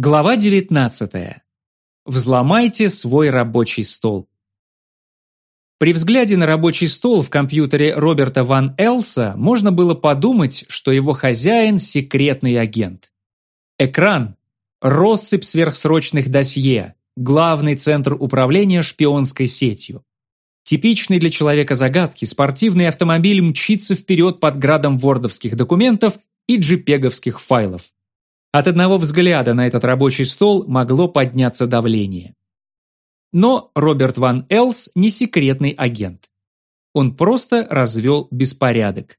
Глава 19. Взломайте свой рабочий стол. При взгляде на рабочий стол в компьютере Роберта Ван Элса можно было подумать, что его хозяин – секретный агент. Экран – россыпь сверхсрочных досье, главный центр управления шпионской сетью. Типичный для человека загадки спортивный автомобиль мчится вперед под градом вордовских документов и джипеговских файлов. От одного взгляда на этот рабочий стол могло подняться давление. Но Роберт Ван Элс не секретный агент. Он просто развел беспорядок.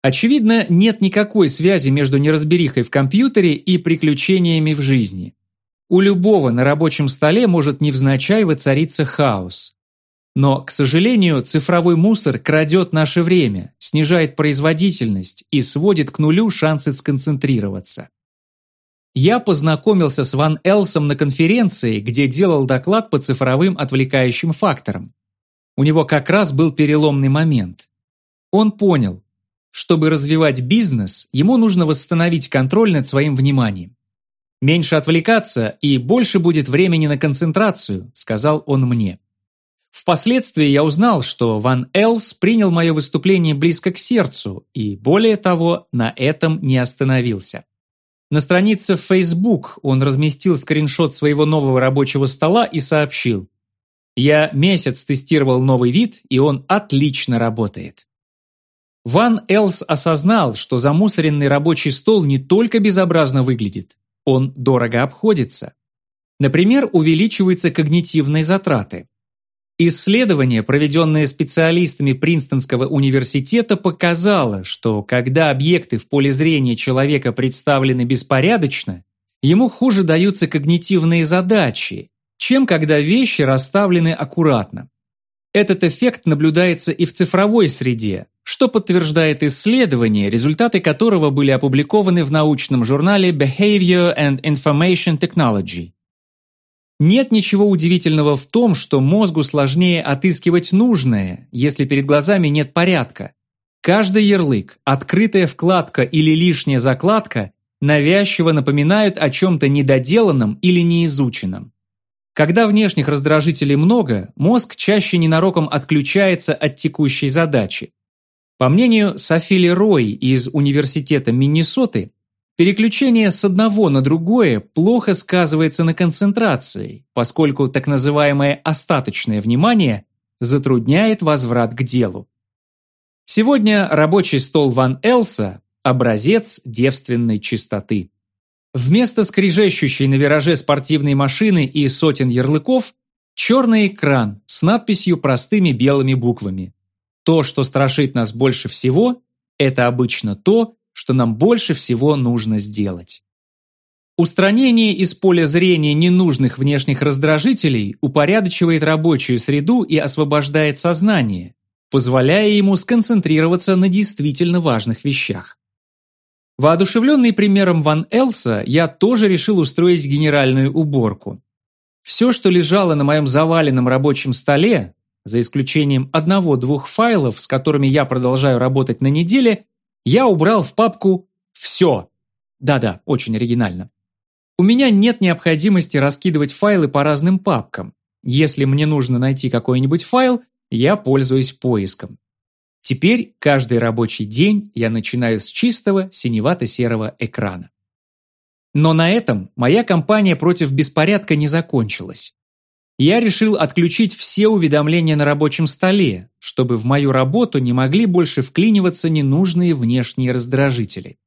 Очевидно, нет никакой связи между неразберихой в компьютере и приключениями в жизни. У любого на рабочем столе может невзначай воцариться хаос. Но, к сожалению, цифровой мусор крадет наше время, снижает производительность и сводит к нулю шансы сконцентрироваться. Я познакомился с Ван Элсом на конференции, где делал доклад по цифровым отвлекающим факторам. У него как раз был переломный момент. Он понял, чтобы развивать бизнес, ему нужно восстановить контроль над своим вниманием. «Меньше отвлекаться и больше будет времени на концентрацию», сказал он мне. Впоследствии я узнал, что Ван Элс принял мое выступление близко к сердцу и, более того, на этом не остановился. На странице в Facebook он разместил скриншот своего нового рабочего стола и сообщил. «Я месяц тестировал новый вид, и он отлично работает». Ван Элс осознал, что замусоренный рабочий стол не только безобразно выглядит, он дорого обходится. Например, увеличиваются когнитивные затраты. Исследование, проведенное специалистами Принстонского университета, показало, что когда объекты в поле зрения человека представлены беспорядочно, ему хуже даются когнитивные задачи, чем когда вещи расставлены аккуратно. Этот эффект наблюдается и в цифровой среде, что подтверждает исследование, результаты которого были опубликованы в научном журнале Behavior and Information Technology. Нет ничего удивительного в том, что мозгу сложнее отыскивать нужное, если перед глазами нет порядка. Каждый ярлык, открытая вкладка или лишняя закладка навязчиво напоминают о чем-то недоделанном или неизученном. Когда внешних раздражителей много, мозг чаще ненароком отключается от текущей задачи. По мнению Софили Рой из Университета Миннесоты, Переключение с одного на другое плохо сказывается на концентрации, поскольку так называемое остаточное внимание затрудняет возврат к делу. Сегодня рабочий стол Ван Элса – образец девственной чистоты. Вместо скрежещущей на вираже спортивной машины и сотен ярлыков – черный экран с надписью простыми белыми буквами. То, что страшит нас больше всего – это обычно то, что нам больше всего нужно сделать. Устранение из поля зрения ненужных внешних раздражителей упорядочивает рабочую среду и освобождает сознание, позволяя ему сконцентрироваться на действительно важных вещах. Воодушевленный примером Ван Элса, я тоже решил устроить генеральную уборку. Все, что лежало на моем заваленном рабочем столе, за исключением одного-двух файлов, с которыми я продолжаю работать на неделе, я убрал в папку «Все». Да-да, очень оригинально. У меня нет необходимости раскидывать файлы по разным папкам. Если мне нужно найти какой-нибудь файл, я пользуюсь поиском. Теперь каждый рабочий день я начинаю с чистого синевато-серого экрана. Но на этом моя кампания против беспорядка не закончилась я решил отключить все уведомления на рабочем столе, чтобы в мою работу не могли больше вклиниваться ненужные внешние раздражители.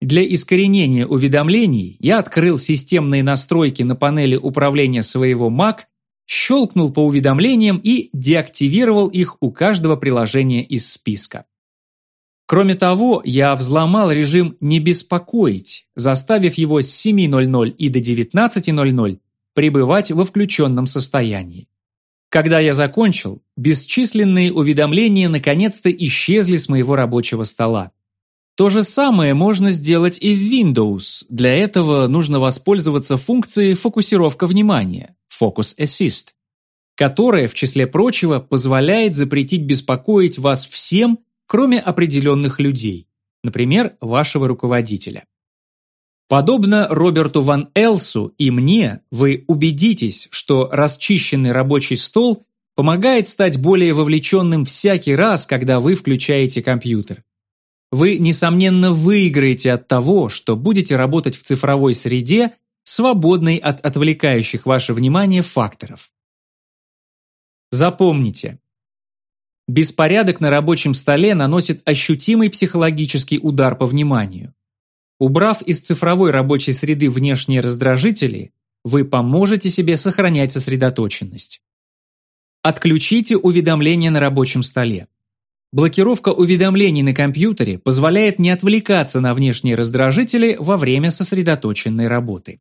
Для искоренения уведомлений я открыл системные настройки на панели управления своего Mac, щелкнул по уведомлениям и деактивировал их у каждого приложения из списка. Кроме того, я взломал режим «Не беспокоить», заставив его с 7.00 и до 19.00 пребывать во включенном состоянии. Когда я закончил, бесчисленные уведомления наконец-то исчезли с моего рабочего стола. То же самое можно сделать и в Windows. Для этого нужно воспользоваться функцией фокусировка внимания Focus Assist, которая, в числе прочего, позволяет запретить беспокоить вас всем, кроме определенных людей, например, вашего руководителя. Подобно Роберту Ван Элсу и мне, вы убедитесь, что расчищенный рабочий стол помогает стать более вовлеченным всякий раз, когда вы включаете компьютер. Вы, несомненно, выиграете от того, что будете работать в цифровой среде, свободной от отвлекающих ваше внимание факторов. Запомните, беспорядок на рабочем столе наносит ощутимый психологический удар по вниманию. Убрав из цифровой рабочей среды внешние раздражители, вы поможете себе сохранять сосредоточенность. Отключите уведомления на рабочем столе. Блокировка уведомлений на компьютере позволяет не отвлекаться на внешние раздражители во время сосредоточенной работы.